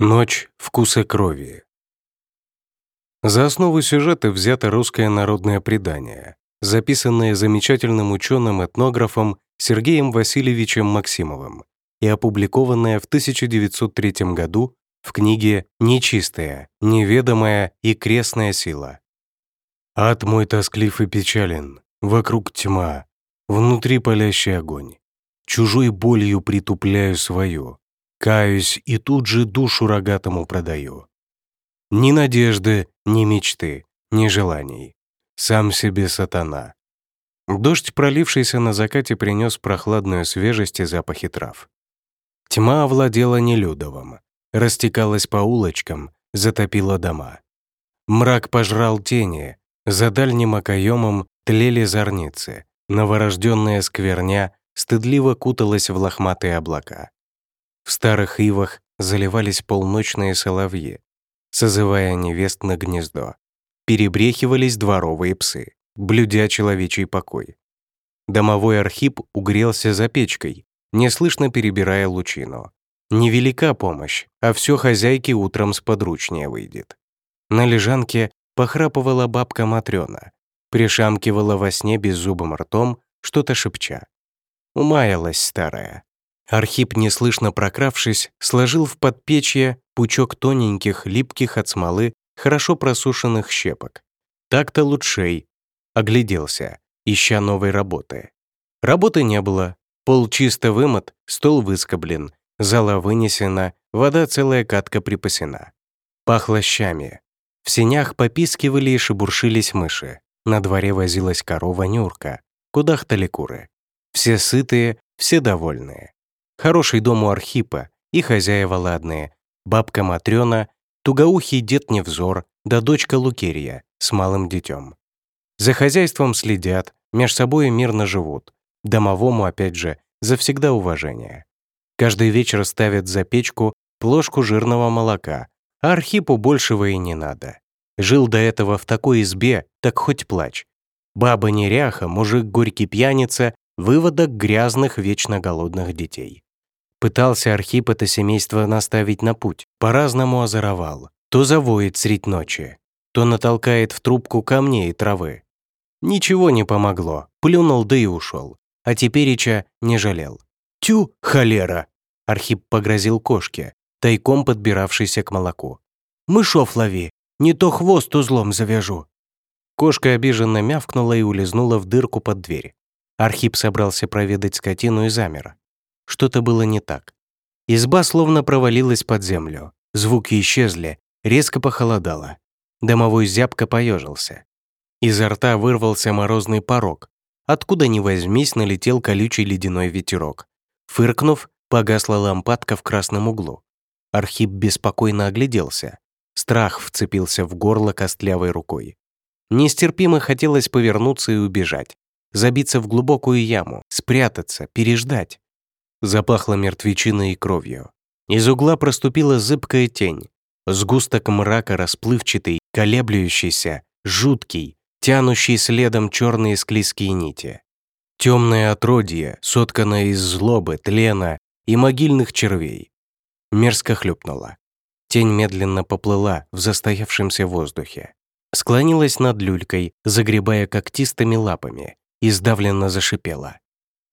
Ночь вкуса крови. За основу сюжета взято русское народное предание, записанное замечательным ученым-этнографом Сергеем Васильевичем Максимовым и опубликованное в 1903 году в книге «Нечистая, неведомая и крестная сила». «Ад мой тосклив и печален, вокруг тьма, внутри палящий огонь. Чужой болью притупляю свою, Каюсь и тут же душу рогатому продаю. Ни надежды, ни мечты, ни желаний. Сам себе сатана. Дождь, пролившийся на закате, принес прохладную свежесть и запахи трав. Тьма овладела Нелюдовым, растекалась по улочкам, затопила дома. Мрак пожрал тени, за дальним окоемом тлели зорницы, новорожденная скверня стыдливо куталась в лохматые облака. В старых ивах заливались полночные соловьи, созывая невест на гнездо. Перебрехивались дворовые псы, блюдя человечий покой. Домовой Архип угрелся за печкой, неслышно перебирая лучину. Невелика помощь, а все хозяйке утром сподручнее выйдет. На лежанке похрапывала бабка Матрёна, пришамкивала во сне беззубым ртом, что-то шепча. Умаялась старая, Архип, неслышно прокравшись, сложил в подпечье пучок тоненьких, липких от смолы, хорошо просушенных щепок. Так-то лучшей. Огляделся, ища новой работы. Работы не было. Пол чисто вымот, стол выскоблен, зала вынесена, вода целая катка припасена. Пахло щами. В сенях попискивали и шебуршились мыши. На дворе возилась корова Нюрка. Кудахтали куры. Все сытые, все довольные. Хороший дом у Архипа, и хозяева ладные, бабка Матрёна, тугоухий дед Невзор, да дочка Лукерия с малым детем. За хозяйством следят, меж собой мирно живут. Домовому, опять же, завсегда уважение. Каждый вечер ставят за печку плошку жирного молока, а Архипу большего и не надо. Жил до этого в такой избе, так хоть плачь. Баба неряха, мужик горький пьяница, выводок грязных, вечно голодных детей. Пытался Архип это семейство наставить на путь, по-разному озоровал. То завоет средь ночи, то натолкает в трубку камней и травы. Ничего не помогло, плюнул да и ушел. А тепереча не жалел. «Тю, холера!» Архип погрозил кошке, тайком подбиравшейся к молоку. «Мышов лови, не то хвост узлом завяжу». Кошка обиженно мявкнула и улизнула в дырку под дверь. Архип собрался проведать скотину и замер. Что-то было не так. Изба словно провалилась под землю. Звуки исчезли, резко похолодало. Домовой зябко поежился. Изо рта вырвался морозный порог. Откуда ни возьмись, налетел колючий ледяной ветерок. Фыркнув, погасла лампадка в красном углу. Архип беспокойно огляделся. Страх вцепился в горло костлявой рукой. Нестерпимо хотелось повернуться и убежать, забиться в глубокую яму, спрятаться, переждать. Запахло мертвечиной и кровью. Из угла проступила зыбкая тень. Сгусток мрака расплывчатый, колеблющийся, жуткий, тянущий следом черные склизкие нити. Темное отродье, сотканное из злобы, тлена и могильных червей. Мерзко хлюпнуло. Тень медленно поплыла в застоявшемся воздухе. Склонилась над люлькой, загребая когтистыми лапами, и сдавленно зашипела.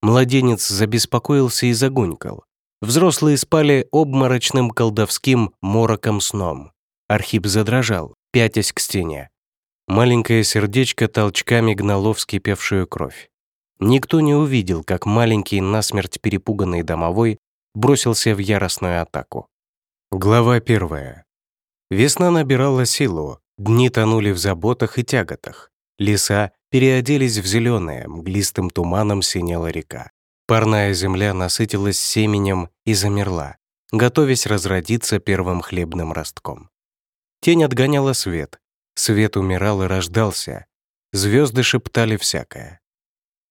Младенец забеспокоился и загунькал. Взрослые спали обморочным колдовским мороком сном. Архип задрожал, пятясь к стене. Маленькое сердечко толчками гнало вскипевшую кровь. Никто не увидел, как маленький, насмерть перепуганный домовой бросился в яростную атаку. Глава первая. Весна набирала силу, дни тонули в заботах и тяготах. Леса переоделись в зеленое, мглистым туманом синела река. Парная земля насытилась семенем и замерла, готовясь разродиться первым хлебным ростком. Тень отгоняла свет, свет умирал и рождался, звезды шептали всякое.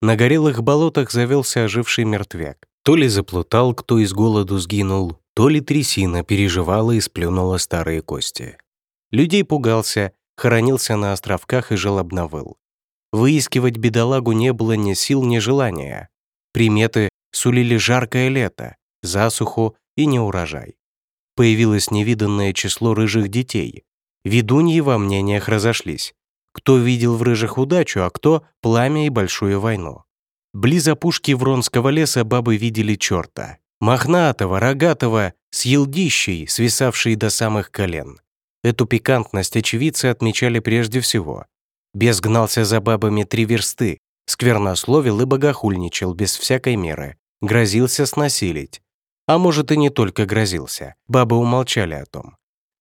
На горелых болотах завелся оживший мертвяк. То ли заплутал, кто из голоду сгинул, то ли трясина переживала и сплюнула старые кости. Людей пугался, хоронился на островках и жалобно выл. Выискивать бедолагу не было ни сил, ни желания. Приметы сулили жаркое лето, засуху и неурожай. Появилось невиданное число рыжих детей. Ведуньи во мнениях разошлись. Кто видел в рыжих удачу, а кто — пламя и большую войну. Близ опушки Вронского леса бабы видели черта. Мохнатого, рогатого, с елдищей, свисавшей до самых колен. Эту пикантность очевидцы отмечали прежде всего. Бес гнался за бабами три версты, сквернословил и богохульничал без всякой меры, грозился снасилить. А может, и не только грозился, бабы умолчали о том.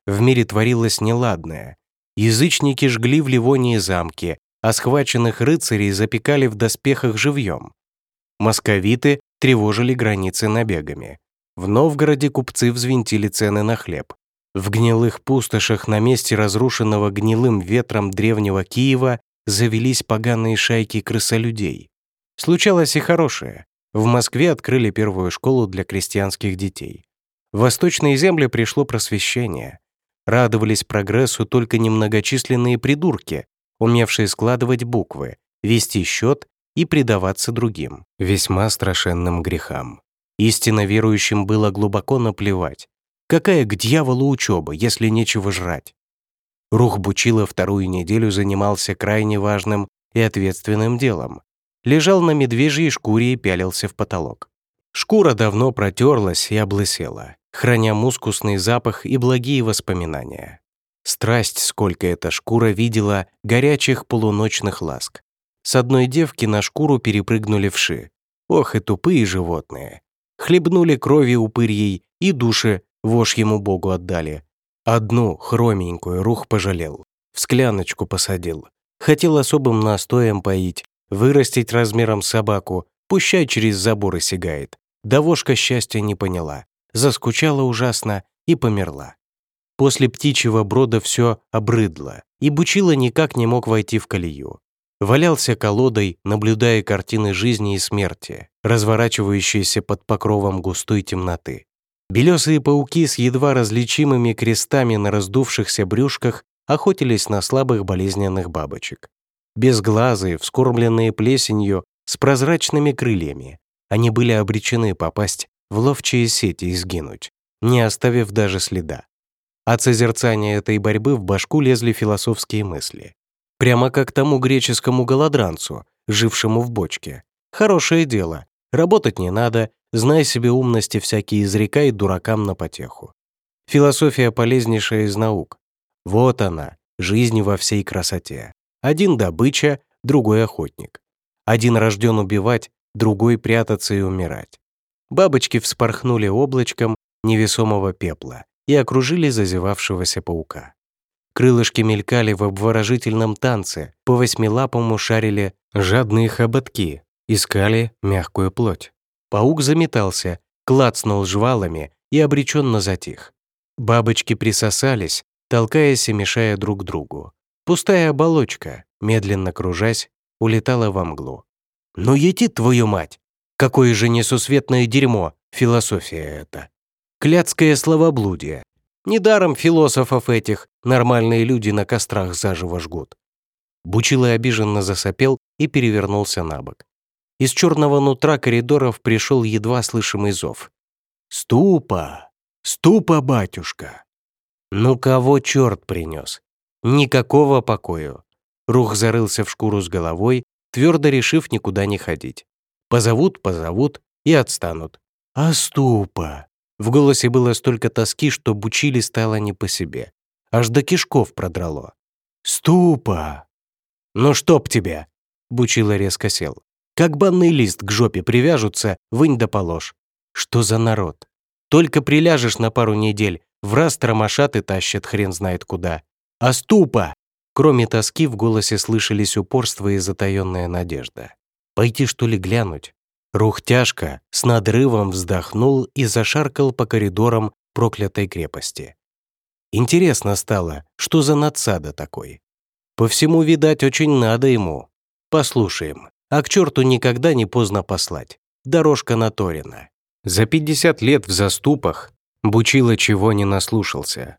В мире творилось неладное. Язычники жгли в Ливонии замки, а схваченных рыцарей запекали в доспехах живьем. Московиты тревожили границы набегами. В Новгороде купцы взвинтили цены на хлеб. В гнилых пустошах на месте разрушенного гнилым ветром древнего Киева завелись поганые шайки крысолюдей. Случалось и хорошее. В Москве открыли первую школу для крестьянских детей. В восточные земли пришло просвещение. Радовались прогрессу только немногочисленные придурки, умевшие складывать буквы, вести счет и предаваться другим, весьма страшенным грехам. Истинно верующим было глубоко наплевать. Какая к дьяволу учеба, если нечего жрать? Рух Бучила вторую неделю занимался крайне важным и ответственным делом. Лежал на медвежьей шкуре и пялился в потолок. Шкура давно протерлась и облысела, храня мускусный запах и благие воспоминания. Страсть, сколько эта шкура видела горячих полуночных ласк. С одной девки на шкуру перепрыгнули вши. Ох и тупые животные. Хлебнули крови упырьей и души вошьему богу отдали, Одну, хроменькую, рух пожалел. В скляночку посадил. Хотел особым настоем поить, вырастить размером собаку, пущай через заборы сигает. Довошка счастья не поняла, заскучала ужасно и померла. После птичьего брода все обрыдло, и Бучила никак не мог войти в колею. Валялся колодой, наблюдая картины жизни и смерти, разворачивающиеся под покровом густой темноты. Белесые пауки с едва различимыми крестами на раздувшихся брюшках охотились на слабых болезненных бабочек. Безглазые, вскормленные плесенью, с прозрачными крыльями, они были обречены попасть в ловчие сети и сгинуть, не оставив даже следа. От созерцания этой борьбы в башку лезли философские мысли. Прямо как тому греческому голодранцу, жившему в бочке. Хорошее дело, работать не надо, Знай себе умности всякие изрекай дуракам на потеху. Философия полезнейшая из наук. Вот она, жизнь во всей красоте. Один добыча, другой охотник. Один рожден убивать, другой прятаться и умирать. Бабочки вспорхнули облачком невесомого пепла и окружили зазевавшегося паука. Крылышки мелькали в обворожительном танце, по восьмилапому шарили жадные хоботки, искали мягкую плоть. Паук заметался, клацнул жвалами и обреченно затих. Бабочки присосались, толкаясь и мешая друг другу. Пустая оболочка, медленно кружась, улетала во мглу. «Ну ети твою мать! Какое же несусветное дерьмо! Философия это! Кляцкое словоблудие! Недаром философов этих нормальные люди на кострах заживо жгут!» Бучило обиженно засопел и перевернулся на бок. Из черного нутра коридоров пришел едва слышимый зов. «Ступа! Ступа, батюшка!» Ну кого черт принес? Никакого покою. Рух зарылся в шкуру с головой, твердо решив никуда не ходить. Позовут, позовут и отстанут. «А ступа!» В голосе было столько тоски, что бучили стало не по себе. Аж до кишков продрало. «Ступа!» «Ну чтоб тебя!» Бучила резко сел. Как банный лист к жопе привяжутся, вынь да положь. Что за народ? Только приляжешь на пару недель, в раз тормошат и тащат хрен знает куда. А ступа! Кроме тоски в голосе слышались упорство и затаённая надежда. Пойти что ли глянуть? Рух тяжко, с надрывом вздохнул и зашаркал по коридорам проклятой крепости. Интересно стало, что за надсада такой? По всему, видать, очень надо ему. Послушаем. А к черту никогда не поздно послать. Дорожка наторена. За 50 лет в заступах Бучило чего не наслушался.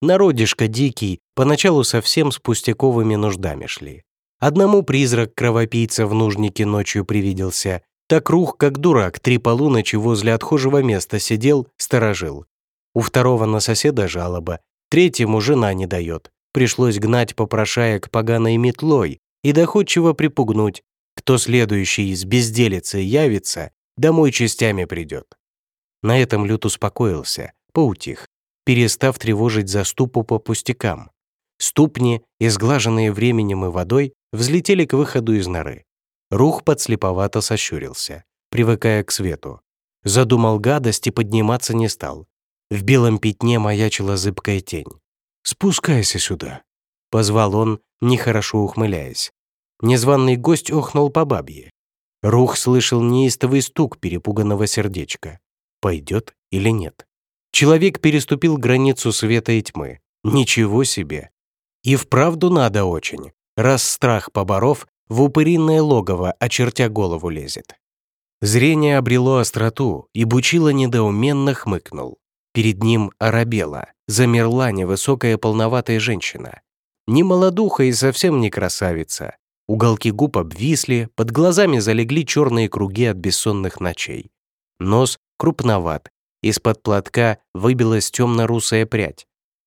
Народишко дикий, поначалу совсем с пустяковыми нуждами шли. Одному призрак кровопийца в нужнике ночью привиделся, так рух, как дурак, три полуночи возле отхожего места сидел, сторожил. У второго на соседа жалоба, третьему жена не дает. Пришлось гнать попрошаек поганой метлой и доходчиво припугнуть. Кто следующий из безделицы явится, домой частями придет. На этом Лют успокоился, поутих, перестав тревожить заступу по пустякам. Ступни, изглаженные временем и водой, взлетели к выходу из норы. Рух подслеповато сощурился, привыкая к свету. Задумал гадость и подниматься не стал. В белом пятне маячила зыбкая тень. «Спускайся сюда», — позвал он, нехорошо ухмыляясь. Незваный гость охнул по бабье. Рух слышал неистовый стук перепуганного сердечка. Пойдет или нет? Человек переступил границу света и тьмы. Ничего себе! И вправду надо очень, раз страх поборов в упыриное логово, очертя голову лезет. Зрение обрело остроту, и Бучило недоуменно хмыкнул. Перед ним оробела, замерла невысокая полноватая женщина. Не молодуха и совсем не красавица. Уголки губ обвисли, под глазами залегли черные круги от бессонных ночей. Нос крупноват, из-под платка выбилась темно-русая прядь.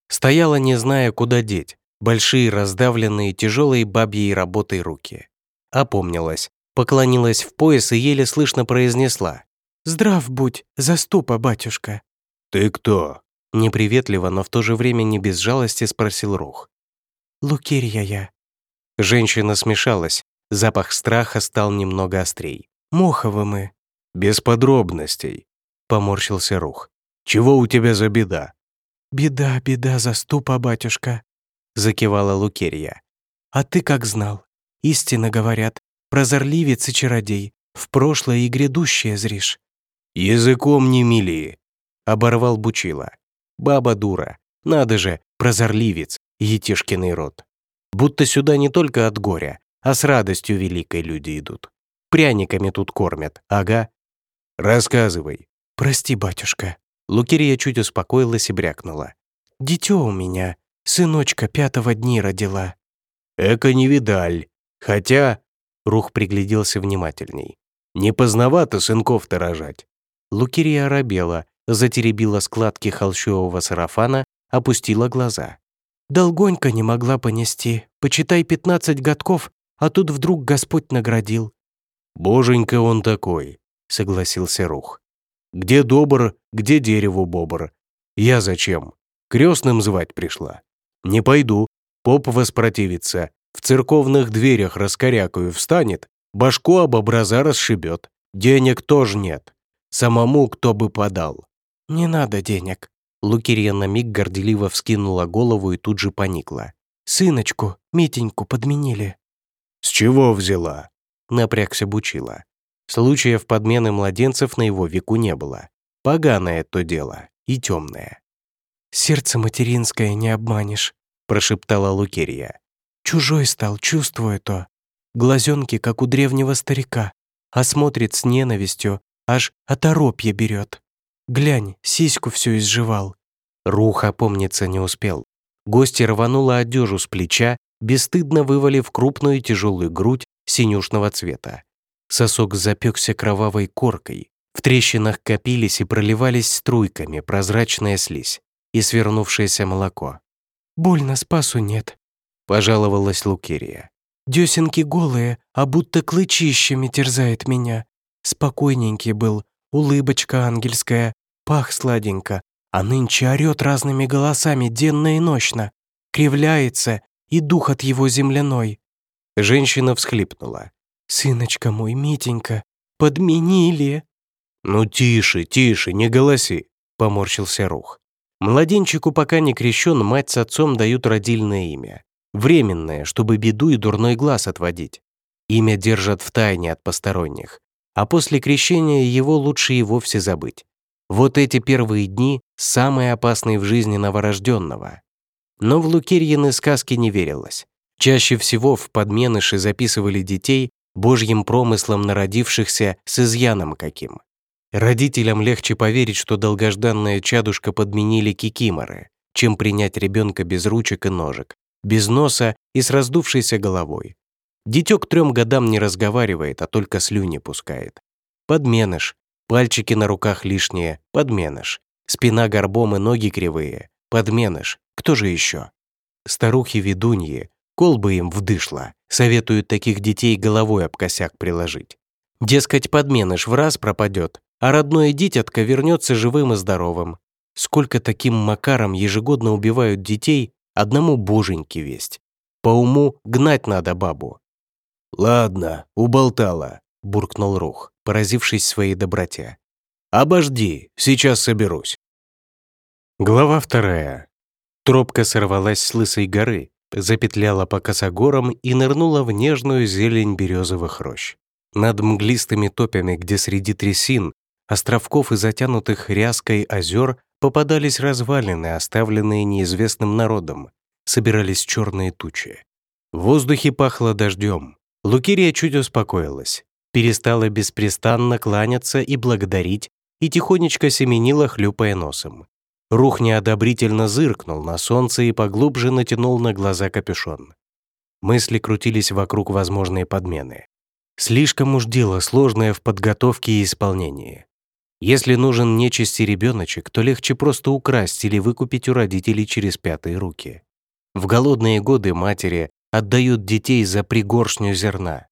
Стояла, не зная, куда деть, большие раздавленные тяжелые бабьей работой руки. Опомнилась, поклонилась в пояс и еле слышно произнесла. «Здрав будь, заступа, батюшка». «Ты кто?» Неприветливо, но в то же время не без жалости спросил Рух. «Лукерья я». Женщина смешалась, запах страха стал немного острей. «Моховы мы». «Без подробностей», — поморщился Рух. «Чего у тебя за беда?» «Беда, беда, заступа, батюшка», — закивала Лукерья. «А ты как знал? Истинно говорят, прозорливец и чародей, в прошлое и грядущее зришь». «Языком не мили», — оборвал Бучила. «Баба дура, надо же, прозорливец, етишкиный род. Будто сюда не только от горя, а с радостью великой люди идут. Пряниками тут кормят, ага». «Рассказывай». «Прости, батюшка». Лукерия чуть успокоилась и брякнула. «Дитё у меня, сыночка пятого дни родила». «Эко не видаль. Хотя...» Рух пригляделся внимательней. «Не поздновато сынков-то рожать». Лукерия оробела, затеребила складки холщового сарафана, опустила глаза. «Долгонько не могла понести. Почитай пятнадцать годков, а тут вдруг Господь наградил». «Боженька он такой», — согласился Рух. «Где добр, где дереву бобр? Я зачем? Крестным звать пришла. Не пойду, поп воспротивится, в церковных дверях раскорякаю встанет, башку об образа расшибет. Денег тоже нет. Самому кто бы подал. «Не надо денег». Лукерья на миг горделиво вскинула голову и тут же поникла. «Сыночку, Митеньку подменили». «С чего взяла?» Напрягся Бучила. Случаев подмены младенцев на его веку не было. Поганое то дело и темное. «Сердце материнское не обманешь», — прошептала Лукерья. «Чужой стал, чувствую то. Глазенки, как у древнего старика, а смотрит с ненавистью, аж оторопье берет. Глянь, сиську всю изживал». Рух опомниться не успел. Гостья рванула одежу с плеча, бесстыдно вывалив крупную тяжелую грудь синюшного цвета. Сосок запекся кровавой коркой. В трещинах копились и проливались струйками прозрачная слизь и свернувшееся молоко. «Больно, спасу нет», — пожаловалась Лукерия. «Десенки голые, а будто клычищами терзает меня. Спокойненький был, улыбочка ангельская, пах сладенько, а нынче орёт разными голосами денно и ночно, кривляется, и дух от его земляной». Женщина всхлипнула. «Сыночка мой, Митенька, подменили!» «Ну тише, тише, не голоси!» — поморщился Рух. Младенчику пока не крещен, мать с отцом дают родильное имя. Временное, чтобы беду и дурной глаз отводить. Имя держат в тайне от посторонних, а после крещения его лучше и вовсе забыть. Вот эти первые дни самые опасные в жизни новорожденного. Но в Лукерьины сказки не верилось. Чаще всего в подменыши записывали детей божьим промыслом народившихся с изъяном каким. Родителям легче поверить, что долгожданная чадушка подменили кикиморы, чем принять ребенка без ручек и ножек, без носа и с раздувшейся головой. Дитё к трем годам не разговаривает, а только слюни пускает. Подменыш. Пальчики на руках лишние. Подменыш. Спина горбом и ноги кривые. Подменыш. Кто же еще? Старухи-ведуньи, колбы им вдышло, советуют таких детей головой об косяк приложить. Дескать, подменыш в раз пропадет, а родное дитятко вернется живым и здоровым. Сколько таким макаром ежегодно убивают детей, одному боженьки весть. По уму гнать надо бабу. «Ладно, уболтала», — буркнул Рух, поразившись своей доброте. «Обожди, сейчас соберусь». Глава вторая. Тропка сорвалась с лысой горы, запетляла по косогорам и нырнула в нежную зелень березовых рощ. Над мглистыми топями, где среди трясин, островков и затянутых ряской озер попадались развалины, оставленные неизвестным народом, собирались черные тучи. В воздухе пахло дождем. Лукирия чуть успокоилась, перестала беспрестанно кланяться и благодарить и тихонечко семенила, хлюпая носом. Рух неодобрительно зыркнул на солнце и поглубже натянул на глаза капюшон. Мысли крутились вокруг возможной подмены. Слишком уж дело сложное в подготовке и исполнении. Если нужен нечисти ребеночек, то легче просто украсть или выкупить у родителей через пятые руки. В голодные годы матери отдают детей за пригоршню зерна.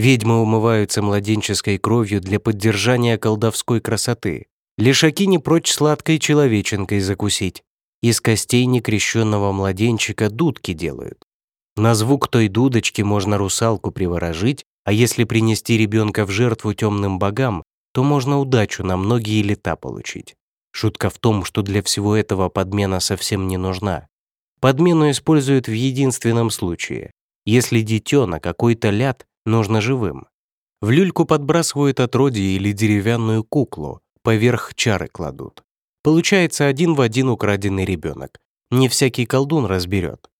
Ведьмы умываются младенческой кровью для поддержания колдовской красоты. Лишаки не прочь сладкой человеченкой закусить. Из костей некрещенного младенчика дудки делают. На звук той дудочки можно русалку приворожить а если принести ребенка в жертву темным богам, то можно удачу на многие лета получить. Шутка в том, что для всего этого подмена совсем не нужна. Подмену используют в единственном случае, если дитё на какой-то ляд нужно живым. В люльку подбрасывают отродье или деревянную куклу, поверх чары кладут. Получается один в один украденный ребенок. Не всякий колдун разберет.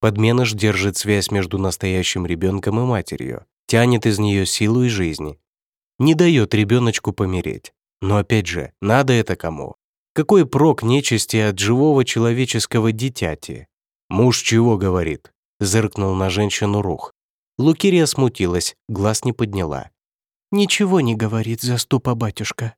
Подменыш держит связь между настоящим ребенком и матерью тянет из нее силу и жизни. Не дает ребеночку помереть. Но опять же, надо это кому? Какой прок нечисти от живого человеческого дитяти? Муж чего говорит? Зыркнул на женщину Рух. Лукирия смутилась, глаз не подняла. «Ничего не говорит, заступа батюшка».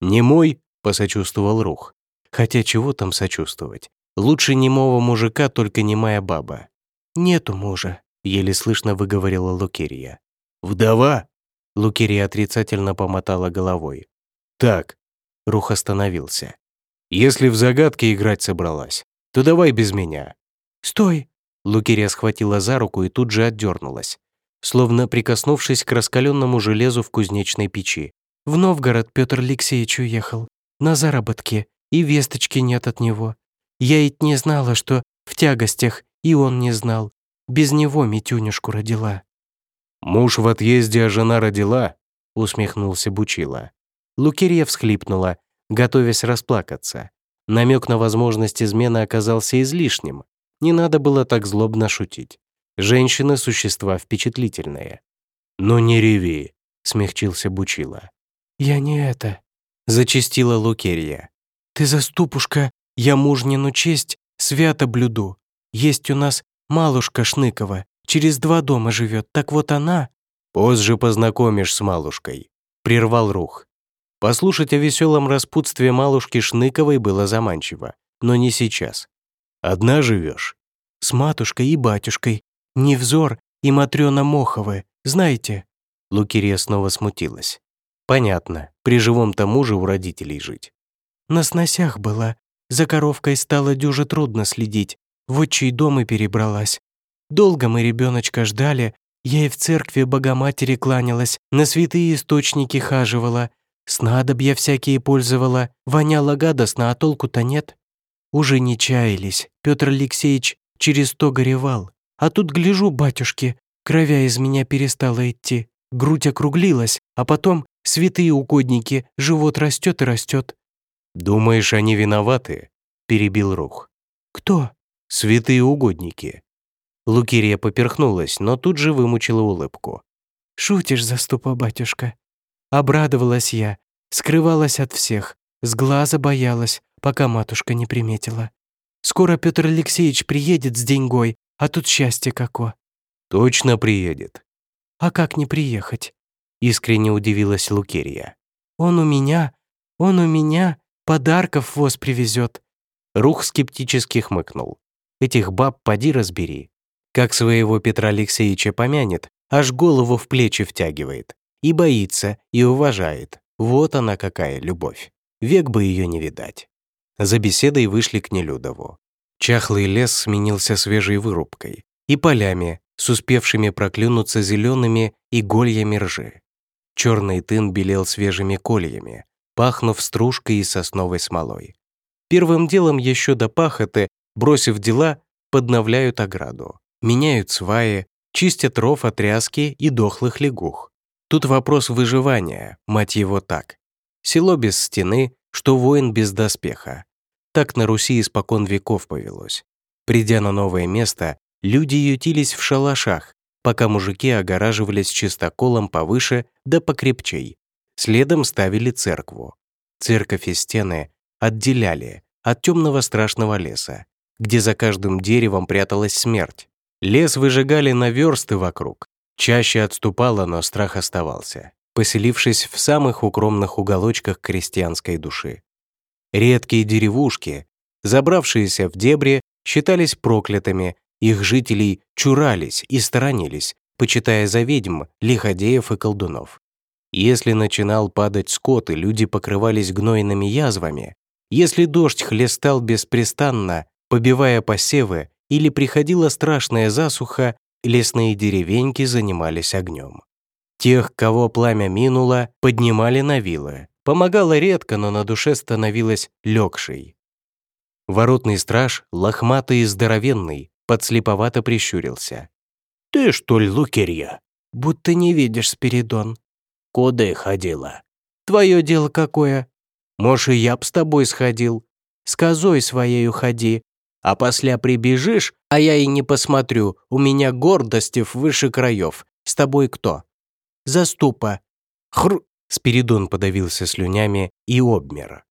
«Не мой?» — посочувствовал Рух. Хотя чего там сочувствовать? Лучше немого мужика, только немая баба. «Нету мужа», еле слышно выговорила Лукерия. «Вдова?» Лукерия отрицательно помотала головой. «Так», — Рух остановился. «Если в загадки играть собралась, то давай без меня». «Стой!» Лукерия схватила за руку и тут же отдернулась, словно прикоснувшись к раскаленному железу в кузнечной печи. «В Новгород Петр Алексеевич уехал. На заработки, и весточки нет от него. Я ведь не знала, что в тягостях, и он не знал. Без него Митюнюшку родила». «Муж в отъезде, а жена родила?» — усмехнулся Бучила. Лукерья всхлипнула, готовясь расплакаться. Намек на возможность измены оказался излишним. Не надо было так злобно шутить. Женщины — существа впечатлительные. «Ну не реви», — смягчился Бучила. «Я не это», — зачистила Лукерья. «Ты заступушка, я мужнину честь свято блюду. Есть у нас Малушка Шныкова. Через два дома живет. Так вот она...» «Позже познакомишь с Малушкой», — прервал Рух. Послушать о веселом распутстве Малушки Шныковой было заманчиво, но не сейчас. «Одна живешь?» «С матушкой и батюшкой. Невзор и Матрёна Моховы. Знаете?» Лукерия снова смутилась. «Понятно. При живом-то муже у родителей жить». «На сносях была. За коровкой стало дюже трудно следить в отчий дом и перебралась. Долго мы ребеночка ждали, я и в церкви Богоматери кланялась, на святые источники хаживала, снадобья всякие пользовала, воняло гадостно, а толку-то нет. Уже не чаялись, Петр Алексеевич через то горевал. А тут гляжу, батюшки, кровя из меня перестала идти, грудь округлилась, а потом святые угодники, живот растет и растет. «Думаешь, они виноваты?» – перебил Рух. «Кто?» святые угодники». Лукирия поперхнулась, но тут же вымучила улыбку. «Шутишь, заступа, батюшка?» Обрадовалась я, скрывалась от всех, с глаза боялась, пока матушка не приметила. Скоро Петр Алексеевич приедет с деньгой, а тут счастье како. Точно приедет. А как не приехать? Искренне удивилась Лукерия. Он у меня, он у меня, Подарков воз привезет. Рух скептически хмыкнул. Этих баб поди разбери. Как своего Петра Алексеевича помянет, аж голову в плечи втягивает. И боится, и уважает. Вот она какая любовь. Век бы ее не видать. За беседой вышли к Нелюдову. Чахлый лес сменился свежей вырубкой и полями, с успевшими проклюнуться зелеными игольями ржи. Черный тын белел свежими кольями, пахнув стружкой и сосновой смолой. Первым делом еще до пахоты, бросив дела, подновляют ограду, меняют сваи, чистят ров от тряски и дохлых лягух. Тут вопрос выживания, мать его так. Село без стены, что воин без доспеха. Так на Руси испокон веков повелось. Придя на новое место, люди ютились в шалашах, пока мужики огораживались чистоколом повыше да покрепчей. Следом ставили церкву. Церковь и стены отделяли от темного страшного леса, где за каждым деревом пряталась смерть. Лес выжигали на версты вокруг. Чаще отступало, но страх оставался, поселившись в самых укромных уголочках крестьянской души. Редкие деревушки, забравшиеся в дебри, считались проклятыми, их жителей чурались и сторонились, почитая за ведьм, лиходеев и колдунов. Если начинал падать скот и люди покрывались гнойными язвами, если дождь хлестал беспрестанно, побивая посевы, или приходила страшная засуха, лесные деревеньки занимались огнем. Тех, кого пламя минуло, поднимали на вилы, Помогала редко, но на душе становилась легшей. Воротный страж, лохматый и здоровенный, подслеповато прищурился. «Ты, что ли, Лукерья?» «Будто не видишь, Спиридон». «Куда ходила?» «Твое дело какое?» «Может, и я б с тобой сходил. С козой своей уходи. А после прибежишь, а я и не посмотрю, у меня гордости выше краев. С тобой кто?» «Заступа». «Хр...» Спиридон подавился слюнями и обмер.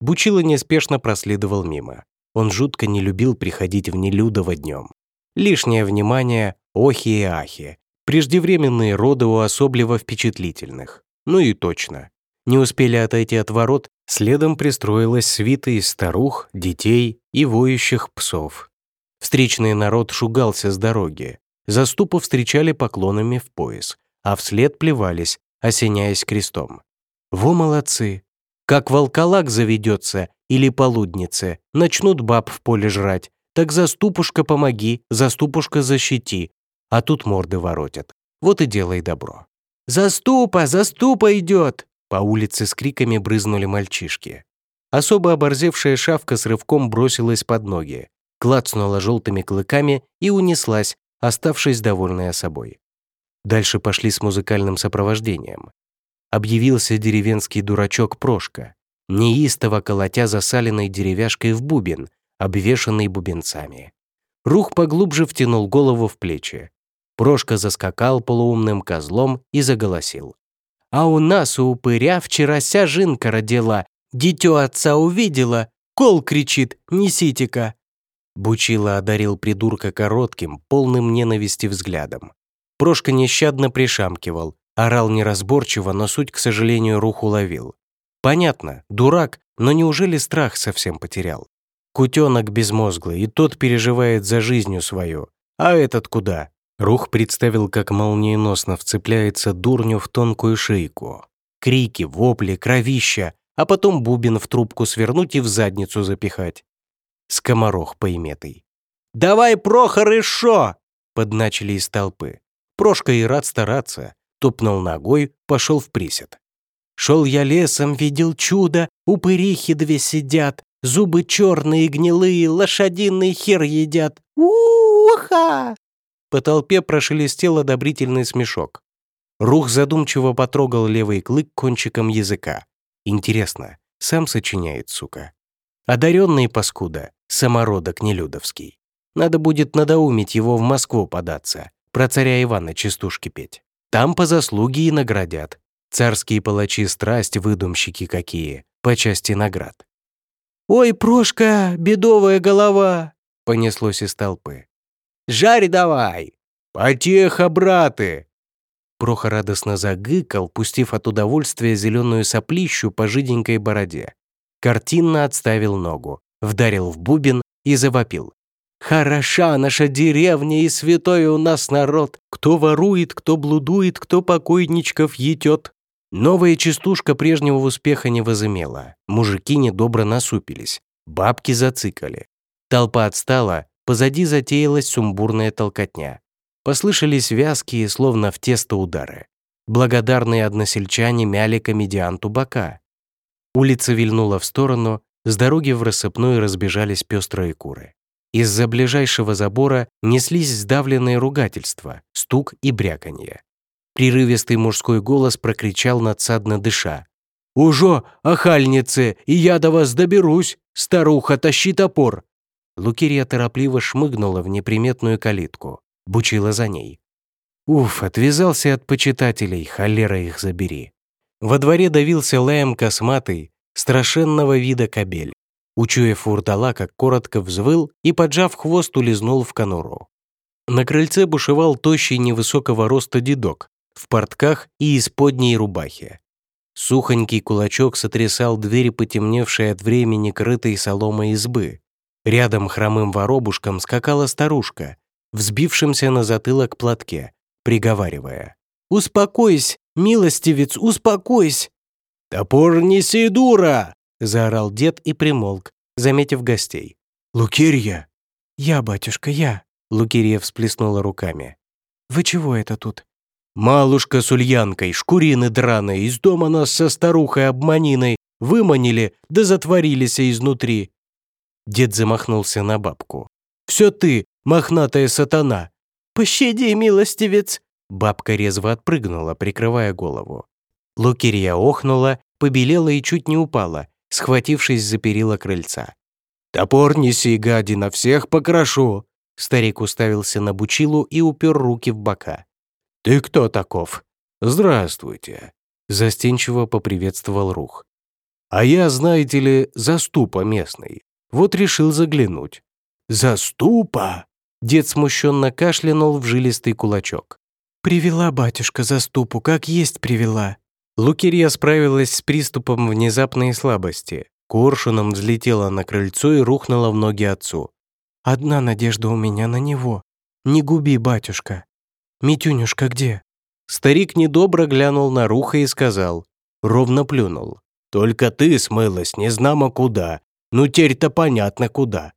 Бучило неспешно проследовал мимо. Он жутко не любил приходить в Нелюдово днем. Лишнее внимание, охи и ахи, преждевременные роды у особливо впечатлительных. Ну и точно. Не успели отойти от ворот, следом пристроилась свита из старух, детей и воющих псов. Встречный народ шугался с дороги. Заступу встречали поклонами в пояс, а вслед плевались, осеняясь крестом. «Во молодцы! Как волколак заведется или полуднице, начнут баб в поле жрать, так заступушка помоги, заступушка защити, а тут морды воротят. Вот и делай добро». «Заступа! Заступа идет!» По улице с криками брызнули мальчишки. Особо оборзевшая шавка с рывком бросилась под ноги, клацнула желтыми клыками и унеслась, оставшись довольная собой. Дальше пошли с музыкальным сопровождением. Объявился деревенский дурачок Прошка, неистово колотя засаленной деревяшкой в бубен, обвешанный бубенцами. Рух поглубже втянул голову в плечи. Прошка заскакал полуумным козлом и заголосил. «А у нас у упыря вчера ся жинка родила, дитё отца увидела, кол кричит, несите-ка!» Бучила одарил придурка коротким, полным ненависти взглядом. Прошка нещадно пришамкивал, орал неразборчиво, но суть, к сожалению, рух уловил. Понятно, дурак, но неужели страх совсем потерял? Кутенок безмозглый, и тот переживает за жизнью свою. А этот куда? Рух представил, как молниеносно вцепляется дурню в тонкую шейку. Крики, вопли, кровища, а потом бубен в трубку свернуть и в задницу запихать. Скоморох поиметый. «Давай, Прохор, и шо!» — подначили из толпы. Прошка и рад стараться, топнул ногой, пошел в присед. Шел я лесом, видел чудо, упырихи две сидят, зубы черные, гнилые, лошадиный хер едят. Уха! По толпе прошелестел одобрительный смешок. Рух задумчиво потрогал левый клык кончиком языка. Интересно, сам сочиняет, сука. Одаренный паскуда, самородок нелюдовский. Надо будет надоумить его в Москву податься про царя Ивана частушки петь. Там по заслуге и наградят. Царские палачи страсть выдумщики какие, по части наград. «Ой, Прошка, бедовая голова!» — понеслось из толпы. «Жарь давай! Потеха, браты!» Проха радостно загыкал, пустив от удовольствия зеленую соплищу по жиденькой бороде. картинно отставил ногу, вдарил в бубен и завопил. «Хороша наша деревня и святой у нас народ! Кто ворует, кто блудует, кто покойничков етет!» Новая частушка прежнего успеха не возымела. Мужики недобро насупились. Бабки зацикали. Толпа отстала, позади затеялась сумбурная толкотня. Послышались вязкие, словно в тесто удары. Благодарные односельчане мяли комедианту бока. Улица вильнула в сторону, с дороги в рассыпную разбежались пестрые куры. Из-за ближайшего забора неслись сдавленные ругательства, стук и бряканье. Прерывистый мужской голос прокричал надсадно дыша. «Ужо, охальницы, и я до вас доберусь! Старуха, тащи топор!» Лукерия торопливо шмыгнула в неприметную калитку, бучила за ней. Уф, отвязался от почитателей, холера их забери. Во дворе давился лаем косматый, страшенного вида кобель. Учуяв урдала, как коротко взвыл и, поджав хвост, улизнул в конуру. На крыльце бушевал тощий невысокого роста дедок в портках и исподней рубахе. Сухонький кулачок сотрясал двери потемневшей от времени крытой соломой избы. Рядом хромым воробушком скакала старушка, взбившимся на затылок платке, приговаривая. «Успокойся, милостивец, успокойся!» «Топор неси, дура!» — заорал дед и примолк, заметив гостей. «Лукерья!» «Я, батюшка, я!» — Лукерья всплеснула руками. «Вы чего это тут?» Малушка с ульянкой, шкурины драные, из дома нас со старухой обманиной выманили, да затворились изнутри. Дед замахнулся на бабку. «Все ты, мохнатая сатана!» «Пощади, милостивец!» Бабка резво отпрыгнула, прикрывая голову. Лукерья охнула, побелела и чуть не упала, схватившись за перила крыльца. «Топор неси, гадина, всех покрошу!» Старик уставился на Бучилу и упер руки в бока. «Ты кто таков?» «Здравствуйте», — застенчиво поприветствовал Рух. «А я, знаете ли, заступа местный. Вот решил заглянуть». «Заступа?» Дед смущенно кашлянул в жилистый кулачок. «Привела батюшка заступу, как есть привела». Лукерья справилась с приступом внезапной слабости. Коршуном взлетела на крыльцо и рухнула в ноги отцу. «Одна надежда у меня на него. Не губи, батюшка. «Митюнюшка где?» Старик недобро глянул на Руха и сказал, ровно плюнул. «Только ты смылась, не знамо куда. Ну, теперь-то понятно куда».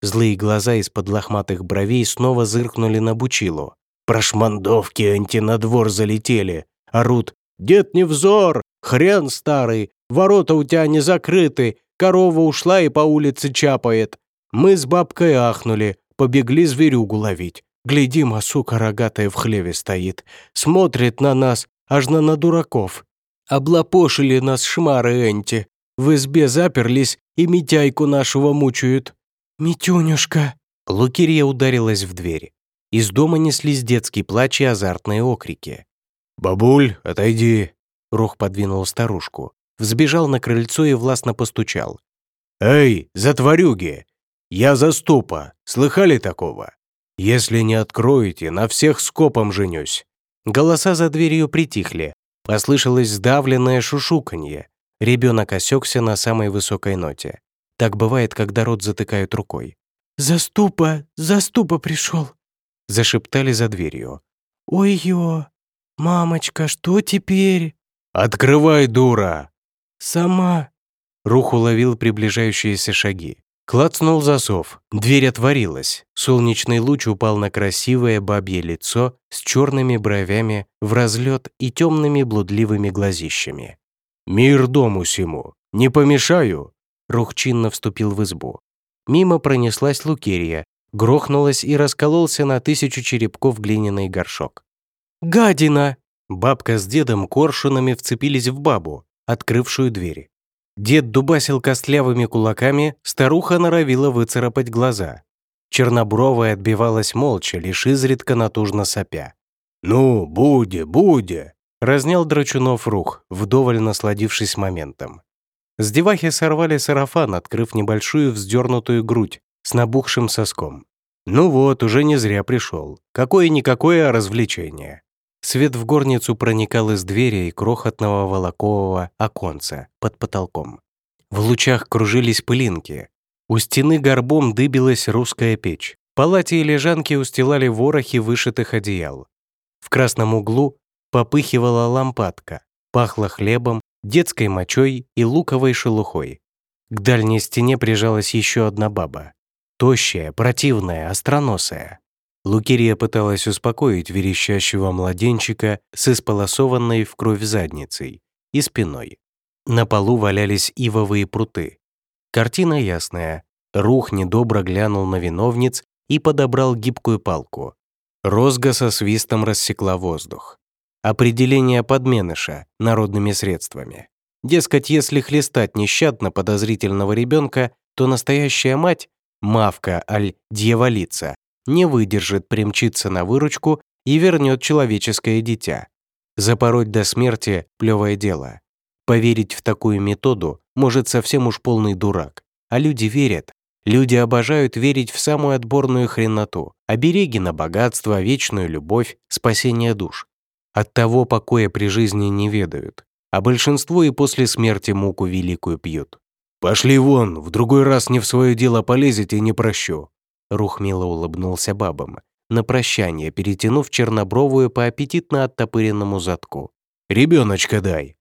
Злые глаза из-под лохматых бровей снова зыркнули на Бучилу. «Прошмандовки антинадвор залетели. Орут. Дед не взор, хрен старый, ворота у тебя не закрыты, корова ушла и по улице чапает. Мы с бабкой ахнули, побегли зверюгу ловить. Глядим, а сука рогатая в хлеве стоит. Смотрит на нас, аж на, на дураков. Облапошили нас шмары энти. В избе заперлись и Митяйку нашего мучают. «Митюнюшка!» Лукерья ударилась в дверь. Из дома неслись детский плач и азартные окрики. «Бабуль, отойди!» Рух подвинул старушку. Взбежал на крыльцо и властно постучал. «Эй, затворюги! Я заступа! Слыхали такого? «Если не откроете, на всех скопом женюсь». Голоса за дверью притихли. Послышалось сдавленное шушуканье. Ребенок осекся на самой высокой ноте. Так бывает, когда рот затыкают рукой. «Заступа! Заступа пришел!» Зашептали за дверью. «Ой-ё! Мамочка, что теперь?» «Открывай, дура!» «Сама!» Рух уловил приближающиеся шаги. Клацнул засов, дверь отворилась. Солнечный луч упал на красивое бабье лицо с черными бровями в разлет и темными блудливыми глазищами. «Мир дому сему! Не помешаю!» Рух чинно вступил в избу. Мимо пронеслась Лукерия, грохнулась и раскололся на тысячу черепков глиняный горшок. «Гадина!» Бабка с дедом коршунами вцепились в бабу, открывшую двери. Дед дубасил костлявыми кулаками, старуха норовила выцарапать глаза. Чернобровая отбивалась молча, лишь изредка натужно сопя. «Ну, буде, буде!» — разнял Драчунов рух, вдоволь насладившись моментом. С девахи сорвали сарафан, открыв небольшую вздернутую грудь с набухшим соском. Ну вот, уже не зря пришел. Какое-никакое развлечение. Свет в горницу проникал из двери и крохотного волокового оконца под потолком. В лучах кружились пылинки. У стены горбом дыбилась русская печь. Палати и лежанки устилали ворохи вышитых одеял. В красном углу попыхивала лампадка, пахло хлебом, детской мочой и луковой шелухой. К дальней стене прижалась еще одна баба. Тощая, противная, остроносая. Лукерия пыталась успокоить верещащего младенчика с исполосованной в кровь задницей и спиной. На полу валялись ивовые пруты. Картина ясная. Рух недобро глянул на виновниц и подобрал гибкую палку. Розга со свистом рассекла воздух. Определение подменыша народными средствами. Дескать, если хлестать нещадно подозрительного ребенка, то настоящая мать, мавка аль дьяволица, не выдержит примчиться на выручку и вернет человеческое дитя. Запороть до смерти – плевое дело. Поверить в такую методу может совсем уж полный дурак. А люди верят. Люди обожают верить в самую отборную хреноту, обереги на богатство, вечную любовь, спасение душ. От того покоя при жизни не ведают, а большинство и после смерти муку великую пьют. «Пошли вон, в другой раз не в свое дело полезете, не прощу». Рух мило улыбнулся бабам, на прощание перетянув чернобровую по аппетитно оттопыренному задку. «Ребеночка дай!»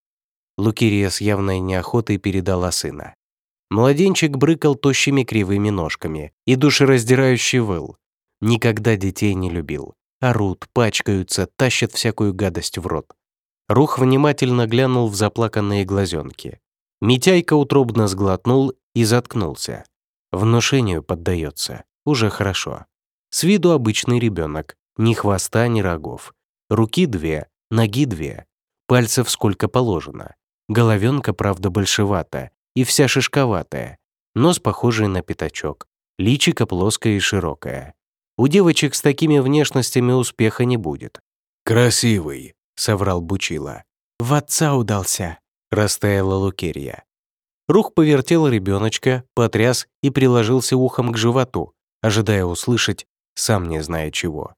Лукирия с явной неохотой передала сына. Младенчик брыкал тощими кривыми ножками и душераздирающий выл. Никогда детей не любил. Орут, пачкаются, тащат всякую гадость в рот. Рух внимательно глянул в заплаканные глазенки. Митяйка утробно сглотнул и заткнулся. Внушению поддается. Уже хорошо. С виду обычный ребенок. Ни хвоста, ни рогов. Руки две, ноги две. Пальцев сколько положено. Головенка, правда, большевата и вся шишковатая. Нос похожий на пятачок. Личико плоское и широкое. У девочек с такими внешностями успеха не будет. «Красивый», — соврал Бучила. «В отца удался», — растаяла Лукерья. Рух повертел ребеночка, потряс и приложился ухом к животу, ожидая услышать, сам не зная чего.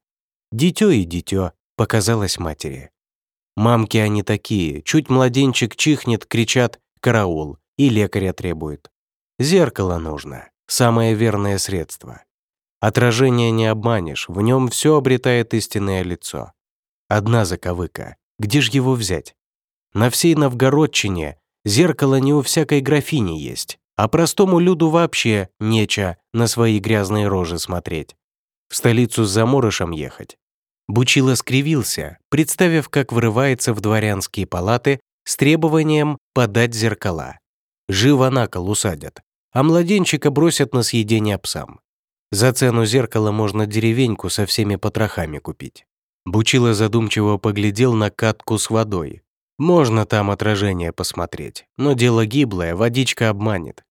Дитё и дитё показалось матери. Мамки они такие, чуть младенчик чихнет, кричат «караул» и лекаря требует. Зеркало нужно, самое верное средство. Отражение не обманешь, в нем все обретает истинное лицо. Одна заковыка, где ж его взять? На всей Новгородчине зеркало не у всякой графини есть, а простому люду вообще неча на свои грязные рожи смотреть. В столицу с заморышем ехать. Бучило скривился, представив, как врывается в дворянские палаты с требованием подать зеркала. Живо на кол усадят, а младенчика бросят на съедение псам. За цену зеркала можно деревеньку со всеми потрохами купить. Бучило задумчиво поглядел на катку с водой. Можно там отражение посмотреть, но дело гиблое, водичка обманет.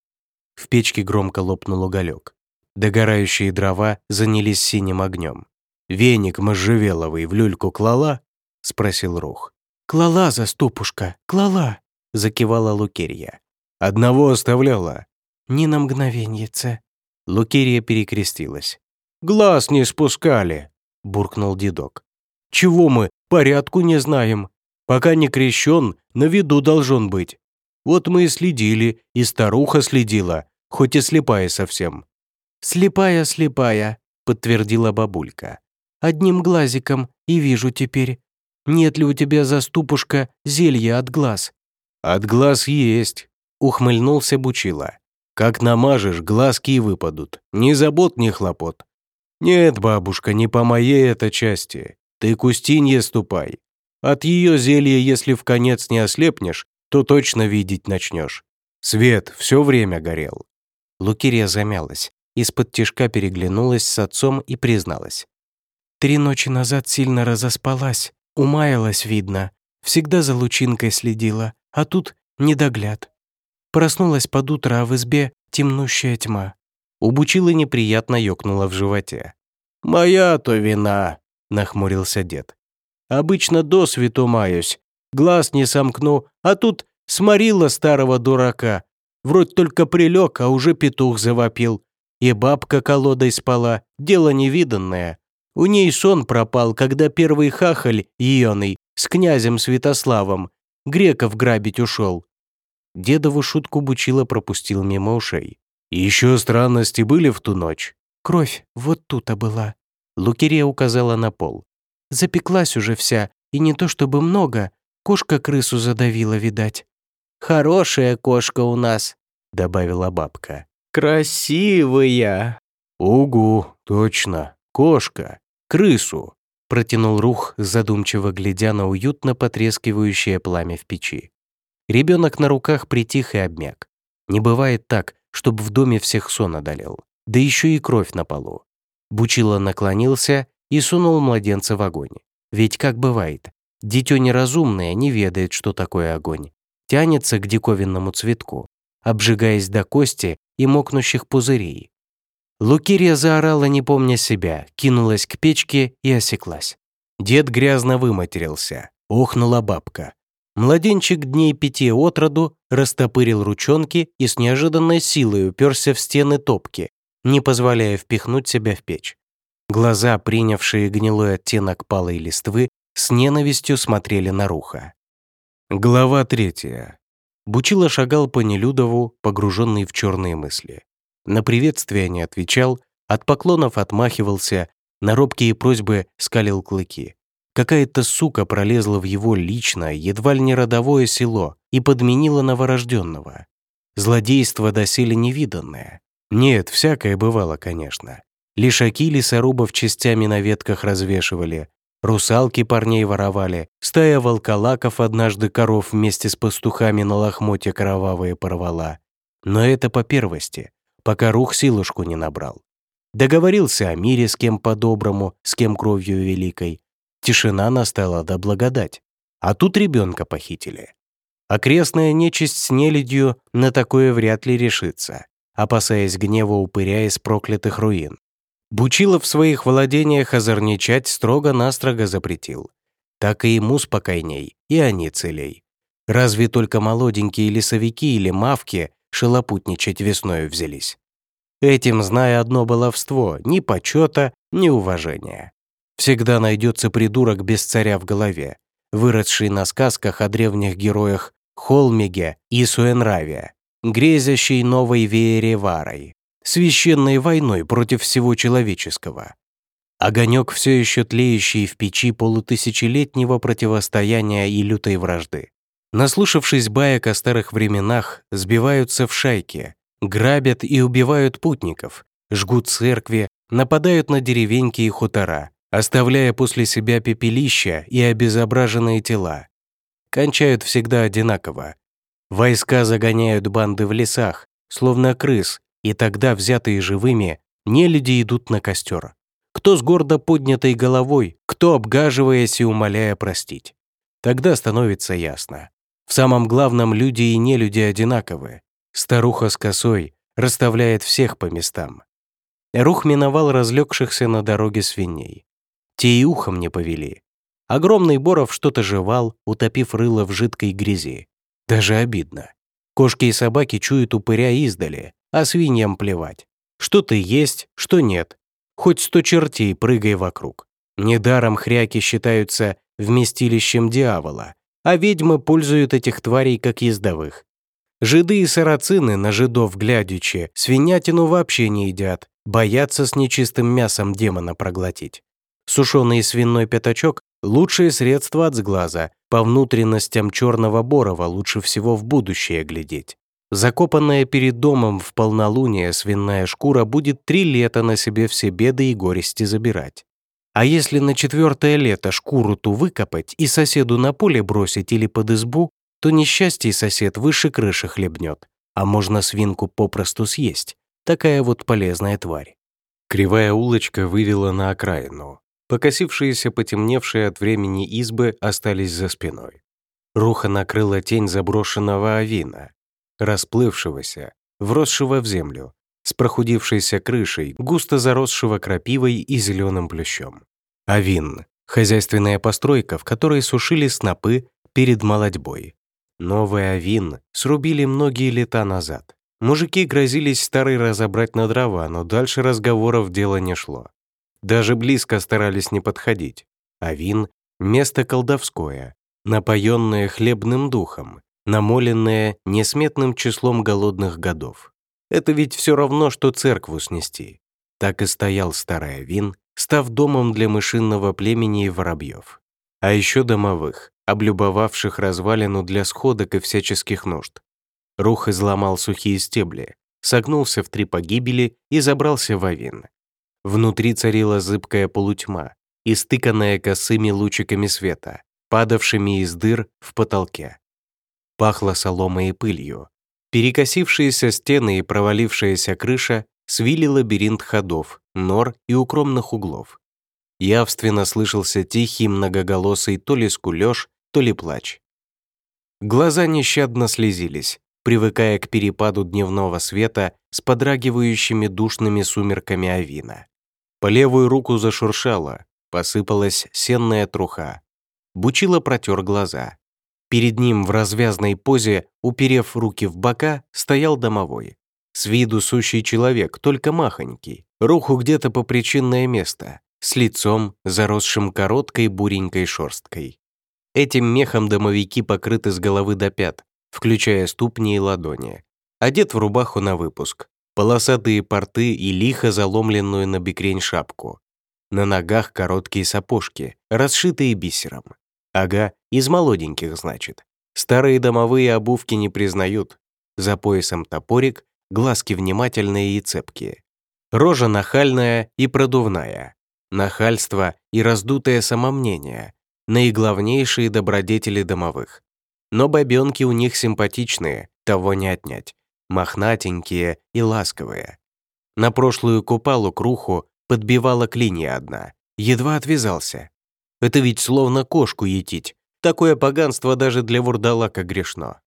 В печке громко лопнул уголек. Догорающие дрова занялись синим огнем. «Веник можжевеловый в люльку клала?» — спросил Рух. «Клала, заступушка, клала!» — закивала Лукерья. «Одного оставляла?» «Ни на мгновеньице». Лукерья перекрестилась. «Глаз не спускали!» — буркнул дедок. «Чего мы порядку не знаем? Пока не крещен, на виду должен быть. Вот мы и следили, и старуха следила, хоть и слепая совсем». «Слепая, слепая», — подтвердила бабулька одним глазиком и вижу теперь. Нет ли у тебя, заступушка, зелья от глаз?» «От глаз есть», — ухмыльнулся Бучила. «Как намажешь, глазки и выпадут. Ни забот, ни хлопот». «Нет, бабушка, не по моей это части. Ты к Устинье ступай. От ее зелья, если в конец не ослепнешь, то точно видеть начнешь. Свет все время горел». Лукирия замялась, из-под тишка переглянулась с отцом и призналась. Три ночи назад сильно разоспалась, умаялась, видно, всегда за лучинкой следила, а тут недогляд. Проснулась под утро, а в избе темнущая тьма. У Бучилы неприятно ёкнуло в животе. «Моя-то вина», — нахмурился дед. «Обычно до свету маюсь, глаз не сомкну, а тут сморила старого дурака. Вроде только прилег, а уже петух завопил. И бабка колодой спала, дело невиданное. У ней сон пропал, когда первый хахаль, Ионый, с князем Святославом, греков грабить ушел. Дедову шутку Бучила пропустил мимо ушей. «Еще странности были в ту ночь?» «Кровь вот тут-то была», — Лукерия указала на пол. «Запеклась уже вся, и не то чтобы много, кошка крысу задавила, видать». «Хорошая кошка у нас», — добавила бабка. «Красивая». «Угу, точно, кошка, крысу», — протянул Рух, задумчиво глядя на уютно потрескивающее пламя в печи. Ребенок на руках притих и обмяк. Не бывает так, чтобы в доме всех сон одолел. Да еще и кровь на полу. Бучило наклонился и сунул младенца в огонь. Ведь как бывает, дитё неразумное не ведает, что такое огонь. Тянется к диковинному цветку, обжигаясь до кости и мокнущих пузырей. Лукирия заорала, не помня себя, кинулась к печке и осеклась. Дед грязно выматерился, охнула бабка. Младенчик дней пяти от роду растопырил ручонки и с неожиданной силой уперся в стены топки, не позволяя впихнуть себя в печь. Глаза, принявшие гнилой оттенок палой листвы, с ненавистью смотрели на Руха. Глава третья. Бучило шагал по Нелюдову, погруженный в черные мысли. На приветствие не отвечал, от поклонов отмахивался, на робкие просьбы скалил клыки. Какая-то сука пролезла в его личное, едва ли не родовое село и подменила новорожденного. Злодейство доселе невиданное. Нет, всякое бывало, конечно. Лишаки лесорубов частями на ветках развешивали, русалки парней воровали, стая волколаков однажды коров вместе с пастухами на лохмотье кровавые порвала. Но это по первости, пока рух силушку не набрал. Договорился о мире с кем по-доброму, с кем кровью великой, Тишина настала да благодать. А тут ребенка похитили. Окрестная нечисть с нелюдью на такое вряд ли решится, опасаясь гнева упыря из проклятых руин. Бучилов в своих владениях озорничать строго-настрого запретил. Так и ему спокойней, и они целей. Разве только молоденькие лесовики или мавки шелопутничать весною взялись. Этим, зная одно баловство, ни почета, ни уважения. Всегда найдется придурок без царя в голове, выросший на сказках о древних героях Холмиге и Суэнраве, грезящий новой веере Варой, священной войной против всего человеческого. Огонек все еще тлеющий в печи полутысячелетнего противостояния и лютой вражды. Наслушавшись баек о старых временах, сбиваются в шайки, грабят и убивают путников, жгут церкви, нападают на деревеньки и хутора, оставляя после себя пепелища и обезображенные тела. Кончают всегда одинаково. Войска загоняют банды в лесах, словно крыс, и тогда, взятые живыми, нелюди идут на костер. Кто с гордо поднятой головой, кто обгаживаясь и умоляя простить. Тогда становится ясно. В самом главном люди и нелюди одинаковы. Старуха с косой расставляет всех по местам. Рух миновал разлегшихся на дороге свиней. Те и ухом не повели. Огромный Боров что-то жевал, утопив рыло в жидкой грязи. Даже обидно. Кошки и собаки чуют упыря издали, а свиньям плевать. Что-то есть, что нет. Хоть сто чертей прыгай вокруг. Недаром хряки считаются вместилищем дьявола, а ведьмы пользуют этих тварей как ездовых. Жиды и сарацины на жидов глядячи свинятину вообще не едят, боятся с нечистым мясом демона проглотить. Сушеный свиной пятачок – лучшее средство от сглаза. По внутренностям черного борова лучше всего в будущее глядеть. Закопанная перед домом в полнолуние свиная шкура будет три лета на себе все беды и горести забирать. А если на четвертое лето шкуру ту выкопать и соседу на поле бросить или под избу, то несчастье сосед выше крыши хлебнет, а можно свинку попросту съесть. Такая вот полезная тварь. Кривая улочка вывела на окраину. Покосившиеся, потемневшие от времени избы остались за спиной. Руха накрыла тень заброшенного авина, расплывшегося, вросшего в землю, с прохудившейся крышей, густо заросшего крапивой и зеленым плющом. Авин — хозяйственная постройка, в которой сушили снопы перед молодьбой. Новый авин срубили многие лета назад. Мужики грозились старый разобрать на дрова, но дальше разговоров дело не шло. Даже близко старались не подходить. А вин — место колдовское, напоенное хлебным духом, намоленное несметным числом голодных годов. Это ведь все равно, что церкву снести. Так и стоял старый Авин, став домом для мышинного племени и воробьев. А еще домовых, облюбовавших развалину для сходок и всяческих нужд. Рух изломал сухие стебли, согнулся в три погибели и забрался в Авин. Внутри царила зыбкая полутьма, истыканная косыми лучиками света, падавшими из дыр в потолке. Пахло соломой и пылью. Перекосившиеся стены и провалившаяся крыша свили лабиринт ходов, нор и укромных углов. Явственно слышался тихий многоголосый то ли скулёж, то ли плач. Глаза нещадно слезились, привыкая к перепаду дневного света с подрагивающими душными сумерками авина. По левую руку зашуршало, посыпалась сенная труха. Бучило протер глаза. Перед ним в развязной позе, уперев руки в бока, стоял домовой. С виду сущий человек, только махонький. Руху где-то по причинное место, с лицом, заросшим короткой буренькой шерсткой. Этим мехом домовики покрыты с головы до пят, включая ступни и ладони. Одет в рубаху на выпуск, полосатые порты и лихо заломленную на бекрень шапку. На ногах короткие сапожки, расшитые бисером. Ага, из молоденьких, значит. Старые домовые обувки не признают. За поясом топорик, глазки внимательные и цепкие. Рожа нахальная и продувная. Нахальство и раздутое самомнение – наиглавнейшие добродетели домовых. Но бабенки у них симпатичные, того не отнять. Мохнатенькие и ласковые. На прошлую купалу круху подбивала клинья одна. Едва отвязался. Это ведь словно кошку етить. Такое поганство даже для вурдалака грешно.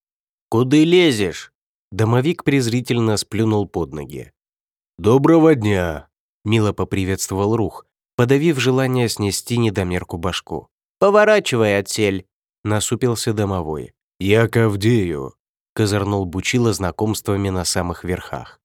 «Куды лезешь?» Домовик презрительно сплюнул под ноги. «Доброго дня!» — мило поприветствовал Рух, подавив желание снести недомерку башку. «Поворачивай, отсель!» — насупился домовой. «Я к Авдею!» — козырнул Бучила знакомствами на самых верхах.